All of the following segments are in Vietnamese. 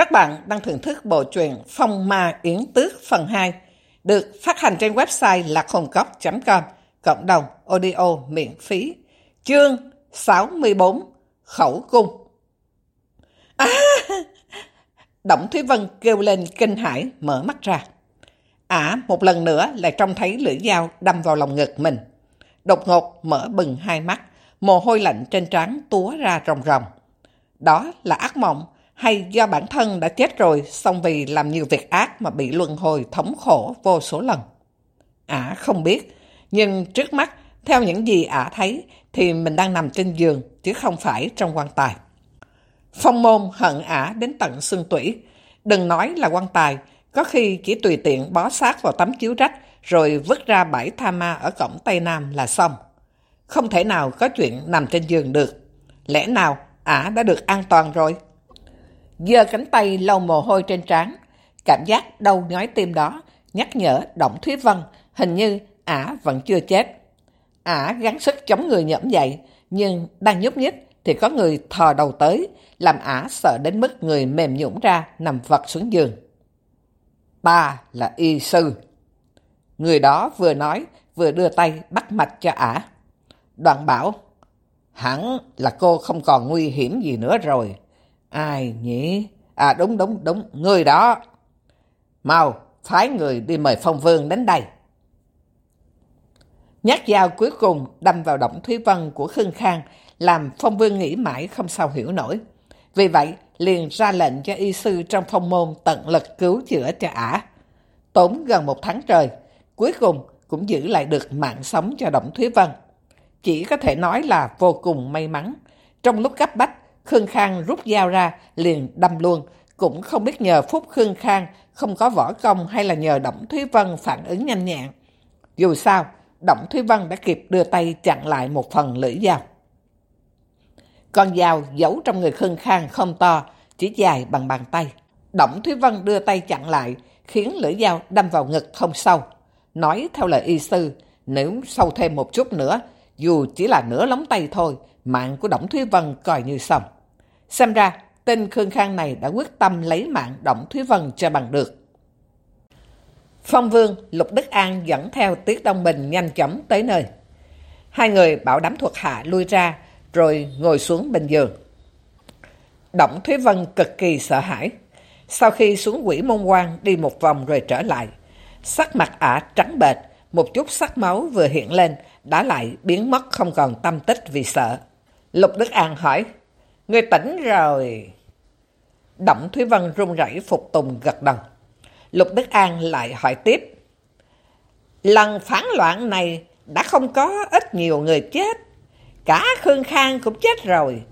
Các bạn đang thưởng thức bộ truyện Phong Ma Yến Tước phần 2 được phát hành trên website lạchồngcốc.com cộng đồng audio miễn phí chương 64 Khẩu Cung À! Động Thúy Vân kêu lên kinh hãi mở mắt ra. Ả một lần nữa lại trông thấy lưỡi dao đâm vào lòng ngực mình. Đột ngột mở bừng hai mắt, mồ hôi lạnh trên trán túa ra ròng ròng. Đó là ác mộng hay do bản thân đã chết rồi xong vì làm nhiều việc ác mà bị luân hồi thống khổ vô số lần. Ả không biết, nhưng trước mắt, theo những gì Ả thấy, thì mình đang nằm trên giường chứ không phải trong quan tài. Phong môn hận Ả đến tận xương tủy. Đừng nói là quan tài, có khi chỉ tùy tiện bó sát vào tấm chiếu rách rồi vứt ra bãi tha ma ở cổng Tây Nam là xong. Không thể nào có chuyện nằm trên giường được. Lẽ nào Ả đã được an toàn rồi? Giơ cánh tay lau mồ hôi trên trán. Cảm giác đau nhói tim đó nhắc nhở Động Thúy Vân hình như ả vẫn chưa chết. Ả gắng sức chống người nhẫm dậy, nhưng đang nhúc nhích thì có người thò đầu tới, làm ả sợ đến mức người mềm nhũng ra nằm vật xuống giường. Ta là y sư. Người đó vừa nói, vừa đưa tay bắt mạch cho ả. Đoạn bảo, hẳn là cô không còn nguy hiểm gì nữa rồi. Ai nhỉ? À đúng đúng đúng, người đó. Mau, phái người đi mời phong vương đến đây. Nhát dao cuối cùng đâm vào động Thúy Vân của Khương Khang, làm phong vương nghĩ mãi không sao hiểu nổi. Vì vậy, liền ra lệnh cho y sư trong phong môn tận lực cứu chữa cho ả. Tốn gần một tháng trời, cuối cùng cũng giữ lại được mạng sống cho Động Thúy Vân. Chỉ có thể nói là vô cùng may mắn. Trong lúc gấp bách, Khương Khang rút dao ra, liền đâm luôn. Cũng không biết nhờ Phúc Khương Khang không có võ công hay là nhờ Động Thúy Vân phản ứng nhanh nhẹn. Dù sao, Động Thúy Vân đã kịp đưa tay chặn lại một phần lưỡi dao. Con dao giấu trong người Khương Khang không to, chỉ dài bằng bàn tay. Động Thúy Vân đưa tay chặn lại, khiến lưỡi dao đâm vào ngực không sâu. Nói theo lời y sư, nếu sâu thêm một chút nữa, dù chỉ là nửa lóng tay thôi, mạng của Động Thúy Vân coi như xong. Xem ra, tên Khương Khang này đã quyết tâm lấy mạng Động Thúy Vân cho bằng được. Phong Vương, Lục Đức An dẫn theo Tiết Đông Bình nhanh chóng tới nơi. Hai người bảo đám thuộc hạ lui ra, rồi ngồi xuống bên giường. Động Thúy Vân cực kỳ sợ hãi. Sau khi xuống quỷ môn quan đi một vòng rồi trở lại, sắc mặt ả trắng bệt, một chút sắc máu vừa hiện lên, đã lại biến mất không còn tâm tích vì sợ. Lục Đức An hỏi, Người tỉnh rồi. Động Thúy Vân run rẩy phục tùng gật đầu. Lục Đức An lại hỏi tiếp. Lần phản loạn này đã không có ít nhiều người chết. Cả Khương Khang cũng chết rồi.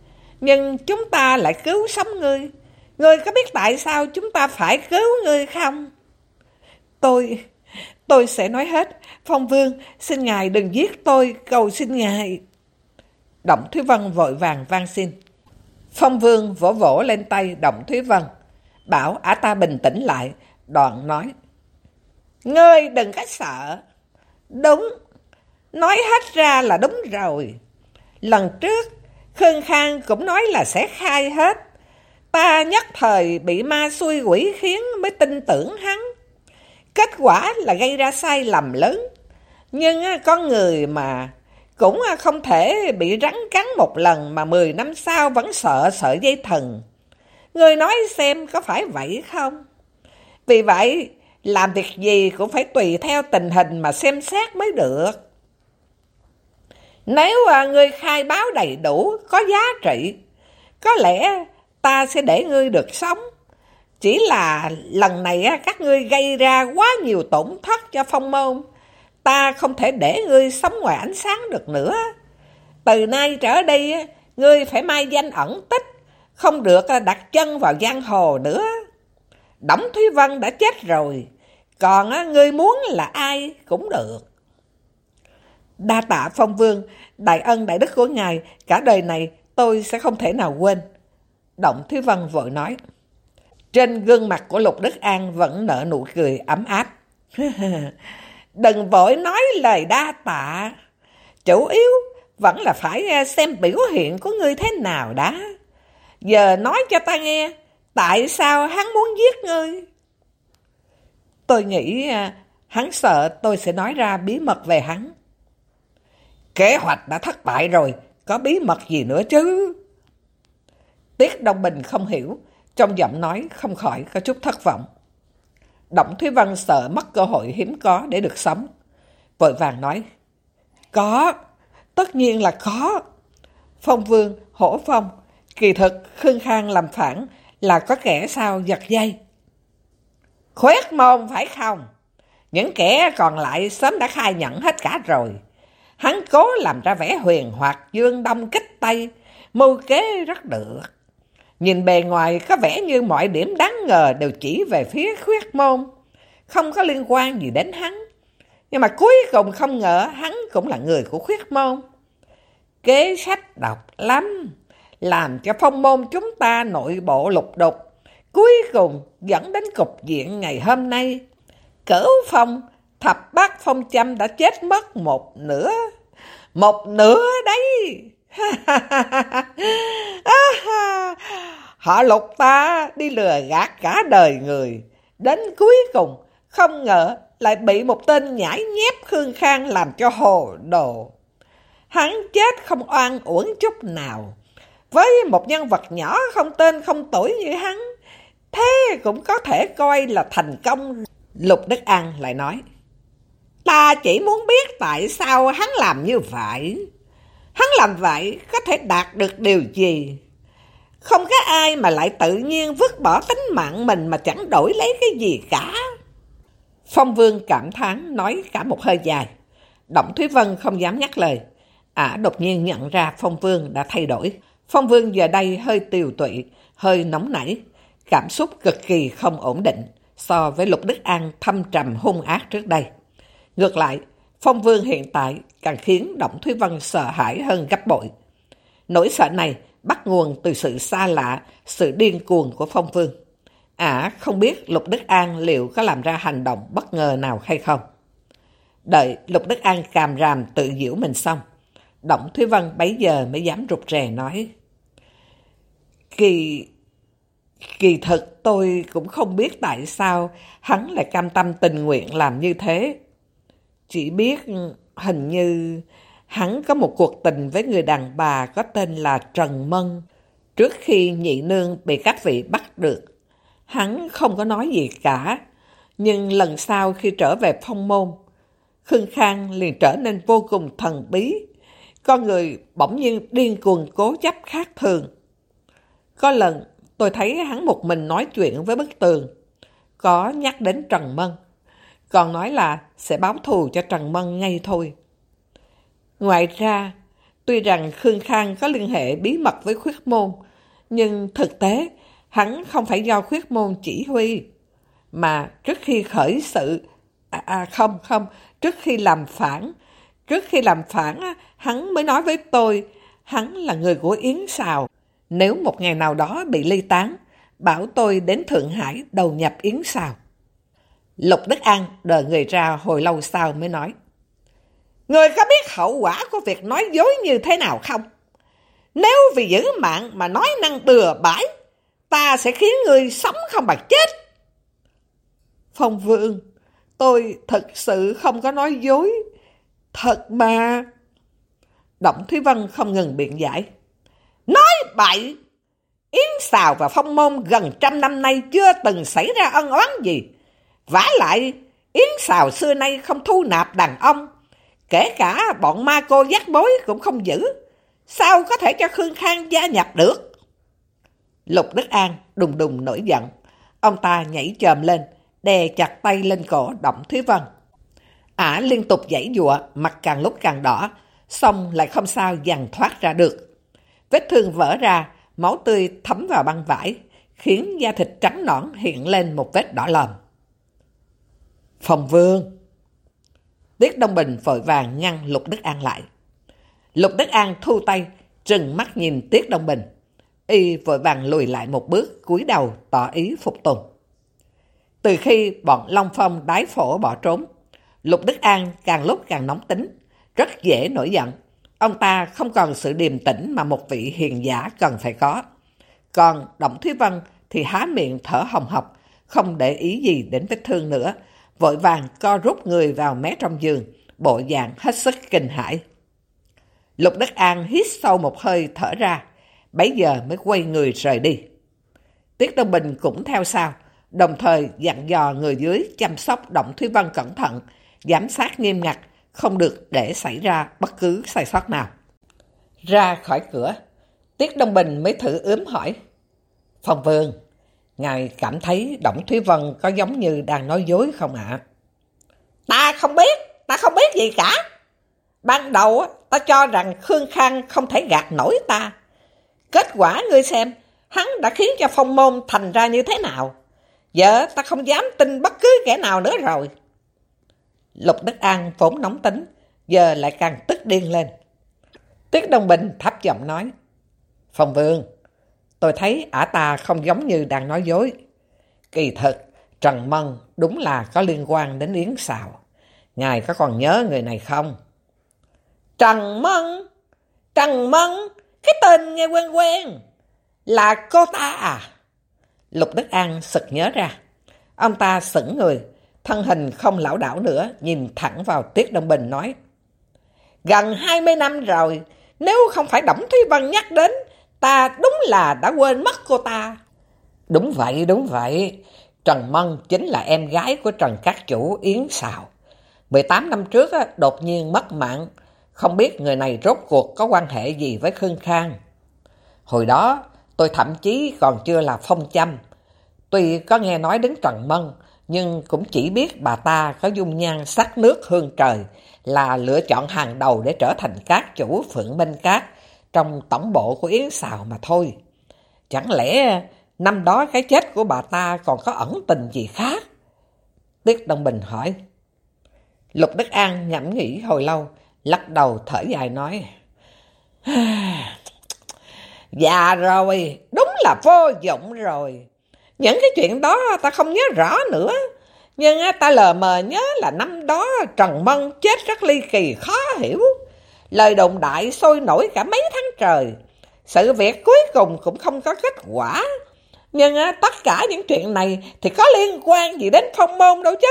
Nhưng chúng ta lại cứu sống ngươi. Ngươi có biết tại sao chúng ta phải cứu ngươi không? Tôi, tôi sẽ nói hết. Phong Vương, xin Ngài đừng giết tôi, cầu xin Ngài. Động Thúy Vân vội vàng van xin. Phong Vương vỗ vỗ lên tay Động Thúy Vân, bảo ả ta bình tĩnh lại, đoạn nói. Ngươi đừng có sợ. Đúng, nói hết ra là đúng rồi. Lần trước, Khương Khang cũng nói là sẽ khai hết. Ta nhất thời bị ma xui quỷ khiến mới tin tưởng hắn. Kết quả là gây ra sai lầm lớn. Nhưng con người mà cũng à, không thể bị rắn cắn một lần mà 10 năm sau vẫn sợ sợ dây thần. Người nói xem có phải vậy không? Vì vậy, làm việc gì cũng phải tùy theo tình hình mà xem xét mới được. Nếu à, người khai báo đầy đủ, có giá trị, có lẽ ta sẽ để ngươi được sống. Chỉ là lần này à, các ngươi gây ra quá nhiều tổn thất cho phong môn, ta không thể để ngươi sống ngoài ánh sáng được nữa. Từ nay trở đi, ngươi phải mai danh ẩn tích, không được đặt chân vào giang hồ nữa. Đổng Thúy Vân đã chết rồi, còn ngươi muốn là ai cũng được. Đa tạ phong vương, đại ân đại đức của ngài, cả đời này tôi sẽ không thể nào quên. Động Thúy Vân vội nói. Trên gương mặt của Lục Đức An vẫn nở nụ cười ấm áp. Đừng vội nói lời đa tạ. Chủ yếu vẫn là phải à, xem biểu hiện của ngươi thế nào đã. Giờ nói cho ta nghe, Tại sao hắn muốn giết ngươi? Tôi nghĩ à, hắn sợ tôi sẽ nói ra bí mật về hắn. Kế hoạch đã thất bại rồi, có bí mật gì nữa chứ? Tiết Đông Bình không hiểu, trong giọng nói không khỏi có chút thất vọng. Động Thúy Văn sợ mất cơ hội hiếm có để được sống. Vội vàng nói, có, tất nhiên là có. Phong Vương, Hổ Phong, kỳ thực Khương Khang làm phản là có kẻ sao giật dây. Khuyết môn phải không? Những kẻ còn lại sớm đã khai nhận hết cả rồi. Hắn cố làm ra vẻ huyền hoặc dương đông kích tây, mưu kế rất được. Nhìn bề ngoài có vẻ như mọi điểm đáng ngờ đều chỉ về phía khuyết môn, không có liên quan gì đến hắn. Nhưng mà cuối cùng không ngờ hắn cũng là người của khuyết môn. Kế sách độc lắm, làm cho phong môn chúng ta nội bộ lục đục. Cuối cùng dẫn đến cục diện ngày hôm nay. Cửu phong, thập bát phong châm đã chết mất một nửa. Một nửa đấy! Họ lục ta đi lừa gạt cả đời người. Đến cuối cùng, không ngờ lại bị một tên nhảy nhép Khương Khang làm cho hồ đồ. Hắn chết không oan uổng chút nào. Với một nhân vật nhỏ không tên không tuổi như hắn, thế cũng có thể coi là thành công. Lục Đức An lại nói, ta chỉ muốn biết tại sao hắn làm như vậy. Hắn làm vậy có thể đạt được điều gì? Không có ai mà lại tự nhiên vứt bỏ tính mạng mình mà chẳng đổi lấy cái gì cả. Phong Vương cảm thán nói cả một hơi dài. Động Thúy Vân không dám nhắc lời. Ả đột nhiên nhận ra Phong Vương đã thay đổi. Phong Vương giờ đây hơi tiều tụy, hơi nóng nảy, cảm xúc cực kỳ không ổn định so với Lục Đức An thâm trầm hung ác trước đây. Ngược lại, Phong Vương hiện tại càng khiến Động Thúy Vân sợ hãi hơn gấp bội. Nỗi sợ này bắt nguồn từ sự xa lạ, sự điên cuồng của Phong Vương. Ả không biết Lục Đức An liệu có làm ra hành động bất ngờ nào hay không. Đợi Lục Đức An càm ràm tự giễu mình xong, Động Thúy Vân bấy giờ mới dám rụt rè nói. Kỳ... Kỳ thực tôi cũng không biết tại sao hắn lại cam tâm tình nguyện làm như thế. Chỉ biết hình như hắn có một cuộc tình với người đàn bà có tên là Trần Mân. Trước khi nhị nương bị các vị bắt được, hắn không có nói gì cả. Nhưng lần sau khi trở về phong môn, Khương Khang liền trở nên vô cùng thần bí. Con người bỗng nhiên điên cuồng cố chấp khác thường. Có lần tôi thấy hắn một mình nói chuyện với bức tường. Có nhắc đến Trần Mân. Còn nói là sẽ báo thù cho Trần Mân ngay thôi. Ngoài ra, tuy rằng Khương Khang có liên hệ bí mật với khuyết môn, nhưng thực tế hắn không phải do khuyết môn chỉ huy. Mà trước khi khởi sự, à, à không không, trước khi làm phản, trước khi làm phản hắn mới nói với tôi, hắn là người của Yến Sào. Nếu một ngày nào đó bị ly tán, bảo tôi đến Thượng Hải đầu nhập Yến Sào. Lục Đức An đợi người ra hồi lâu sau mới nói. Người có biết hậu quả của việc nói dối như thế nào không? Nếu vì giữ mạng mà nói năng bừa bãi, ta sẽ khiến người sống không bằng chết. Phong Vương, tôi thật sự không có nói dối. Thật mà. Động Thúy Vân không ngừng biện giải. Nói bậy! Yến Xào và Phong Môn gần trăm năm nay chưa từng xảy ra ân oán gì vả lại, Yến Xào xưa nay không thu nạp đàn ông. Kể cả bọn ma cô giác bối cũng không giữ. Sao có thể cho Khương Khang gia nhập được? Lục Đức An đùng đùng nổi giận. Ông ta nhảy chồm lên, đè chặt tay lên cổ Động Thúy Vân. Ả liên tục giãy dụa, mặt càng lúc càng đỏ, xong lại không sao dằn thoát ra được. Vết thương vỡ ra, máu tươi thấm vào băng vải, khiến da thịt trắng nõn hiện lên một vết đỏ lòm. Phòng vương Tiết Đông Bình vội vàng ngăn Lục Đức An lại. Lục Đức An thu tay, trừng mắt nhìn Tiết Đông Bình. Y vội vàng lùi lại một bước, cúi đầu tỏ ý phục tùng. Từ khi bọn Long Phong đái phổ bỏ trốn, Lục Đức An càng lúc càng nóng tính, rất dễ nổi giận. Ông ta không còn sự điềm tĩnh mà một vị hiền giả cần phải có. Còn Động Thúy Vân thì há miệng thở hồng hộc, không để ý gì đến vết thương nữa, vội vàng co rút người vào mé trong giường, bộ dạng hết sức kinh hãi. Lục Đất An hít sâu một hơi thở ra, bấy giờ mới quay người rời đi. Tiết Đông Bình cũng theo sau, đồng thời dặn dò người dưới chăm sóc Động Thúy Vân cẩn thận, giám sát nghiêm ngặt, không được để xảy ra bất cứ sai sót nào. Ra khỏi cửa, Tiết Đông Bình mới thử ướm hỏi. phòng vườn ngài cảm thấy Động Thúy Vân có giống như đang nói dối không ạ? Ta không biết, ta không biết gì cả. Ban đầu ta cho rằng Khương Khang không thể gạt nổi ta. Kết quả ngươi xem, hắn đã khiến cho phong môn thành ra như thế nào. Giờ ta không dám tin bất cứ kẻ nào nữa rồi. Lục Đức An vốn nóng tính, giờ lại càng tức điên lên. Tiết Đông Bình thấp giọng nói, Phong Vương, tôi thấy ả ta không giống như đang nói dối. Kỳ thực, Trần Mân đúng là có liên quan đến Yến Xào. Ngài có còn nhớ người này không? Trần Mân? Trần Mân? Cái tên nghe quen quen. Là cô ta à? Lục Đức An sực nhớ ra. Ông ta sững người, thân hình không lão đảo nữa, nhìn thẳng vào Tiết Đông Bình nói. Gần 20 năm rồi, nếu không phải Đổng Thúy Vân nhắc đến, ta đúng là đã quên mất cô ta. Đúng vậy, đúng vậy. Trần Mân chính là em gái của Trần Các Chủ Yến Sào. 18 năm trước đột nhiên mất mạng, không biết người này rốt cuộc có quan hệ gì với Khương Khang. Hồi đó, tôi thậm chí còn chưa là phong châm. Tuy có nghe nói đến Trần Mân, nhưng cũng chỉ biết bà ta có dung nhan sắc nước hương trời, là lựa chọn hàng đầu để trở thành các chủ Phượng Minh Cát trong tổng bộ của Yến Sào mà thôi. Chẳng lẽ năm đó cái chết của bà ta còn có ẩn tình gì khác? Tiết Đông Bình hỏi. Lục Đức An nhẩm nghĩ hồi lâu, lắc đầu thở dài nói. Già rồi, đúng là vô dụng rồi. Những cái chuyện đó ta không nhớ rõ nữa. Nhưng ta lờ mờ nhớ là năm đó Trần Mân chết rất ly kỳ khó hiểu. Lời đồn đại sôi nổi cả mấy tháng trời. Sự việc cuối cùng cũng không có kết quả. Nhưng tất cả những chuyện này thì có liên quan gì đến phong môn đâu chứ.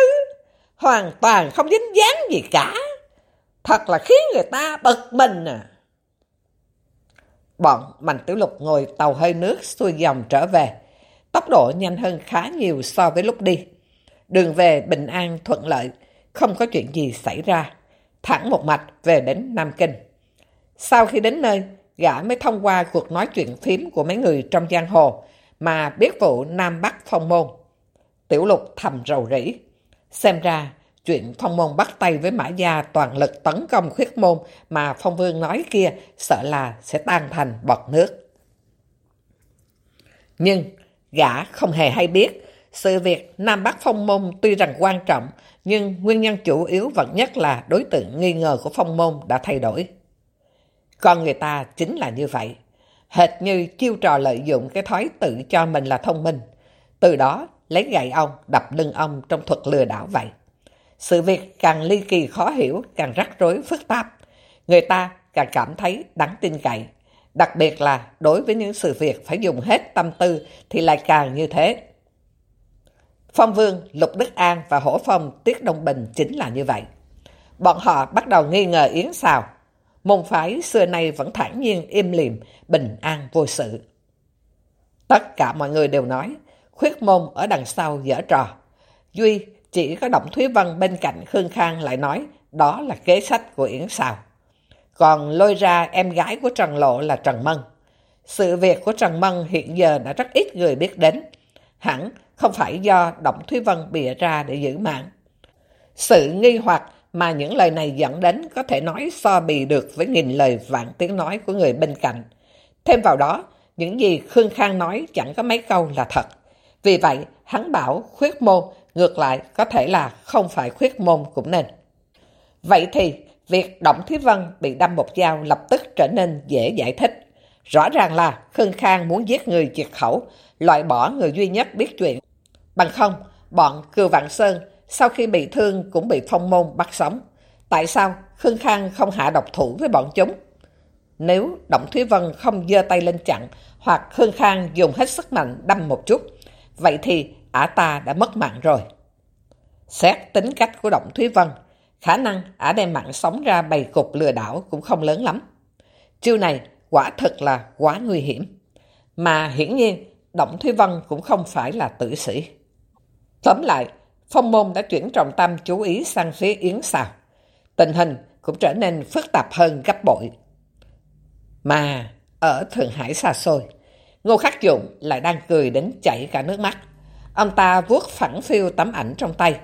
Hoàn toàn không dính dáng gì cả. Thật là khiến người ta bực mình à. Bọn Mạnh Tiểu Lục ngồi tàu hơi nước xuôi dòng trở về. Tốc độ nhanh hơn khá nhiều so với lúc đi. Đường về bình an thuận lợi, không có chuyện gì xảy ra. Thẳng một mạch về đến Nam Kinh. Sau khi đến nơi, gã mới thông qua cuộc nói chuyện phím của mấy người trong giang hồ mà biết vụ Nam Bắc phong môn. Tiểu lục thầm rầu rĩ. Xem ra, chuyện phong môn bắt tay với mã gia toàn lực tấn công khuyết môn mà phong vương nói kia sợ là sẽ tan thành bọt nước. Nhưng gã không hề hay biết sự việc Nam Bắc phong môn tuy rằng quan trọng nhưng nguyên nhân chủ yếu vẫn nhất là đối tượng nghi ngờ của phong môn đã thay đổi. Con người ta chính là như vậy, hệt như chiêu trò lợi dụng cái thói tự cho mình là thông minh, từ đó lấy gậy ông đập lưng ông trong thuật lừa đảo vậy. Sự việc càng ly kỳ khó hiểu, càng rắc rối phức tạp. Người ta càng cảm thấy đáng tin cậy. Đặc biệt là đối với những sự việc phải dùng hết tâm tư thì lại càng như thế. Phong Vương, Lục Đức An và Hổ Phong Tiết Đông Bình chính là như vậy. Bọn họ bắt đầu nghi ngờ Yến Sào. Môn phái xưa nay vẫn thản nhiên, im lìm, bình an vô sự. Tất cả mọi người đều nói, khuyết môn ở đằng sau dở trò. Duy chỉ có Động Thúy Vân bên cạnh Khương Khang lại nói đó là kế sách của Yến Sào. Còn lôi ra em gái của Trần Lộ là Trần Mân. Sự việc của Trần Mân hiện giờ đã rất ít người biết đến. Hẳn không phải do Động Thúy Vân bịa ra để giữ mạng. Sự nghi hoặc mà những lời này dẫn đến có thể nói so bì được với nghìn lời vạn tiếng nói của người bên cạnh. Thêm vào đó, những gì Khương Khang nói chẳng có mấy câu là thật. Vì vậy, hắn bảo khuyết môn ngược lại có thể là không phải khuyết môn cũng nên. Vậy thì, việc Động Thúy Vân bị đâm một dao lập tức trở nên dễ giải thích. Rõ ràng là Khương Khang muốn giết người diệt khẩu, loại bỏ người duy nhất biết chuyện. Bằng không, bọn Cừu Vạn Sơn sau khi bị thương cũng bị phong môn bắt sống. Tại sao Khương Khang không hạ độc thủ với bọn chúng? Nếu Động Thúy Vân không dơ tay lên chặn hoặc Khương Khang dùng hết sức mạnh đâm một chút, vậy thì ả ta đã mất mạng rồi. Xét tính cách của Động Thúy Vân, khả năng ả đem mạng sống ra bày cục lừa đảo cũng không lớn lắm. Chiêu này quả thật là quá nguy hiểm. Mà hiển nhiên, Động Thúy Vân cũng không phải là tử sĩ. Tóm lại, phong môn đã chuyển trọng tâm chú ý sang phía Yến Sào. Tình hình cũng trở nên phức tạp hơn gấp bội. Mà ở Thượng Hải xa xôi, Ngô Khắc Dụng lại đang cười đến chảy cả nước mắt. Ông ta vuốt phẳng phiêu tấm ảnh trong tay.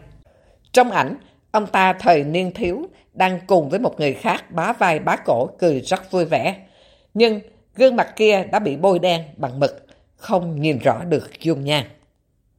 Trong ảnh, ông ta thời niên thiếu đang cùng với một người khác bá vai bá cổ cười rất vui vẻ. Nhưng gương mặt kia đã bị bôi đen bằng mực, không nhìn rõ được dung nhan.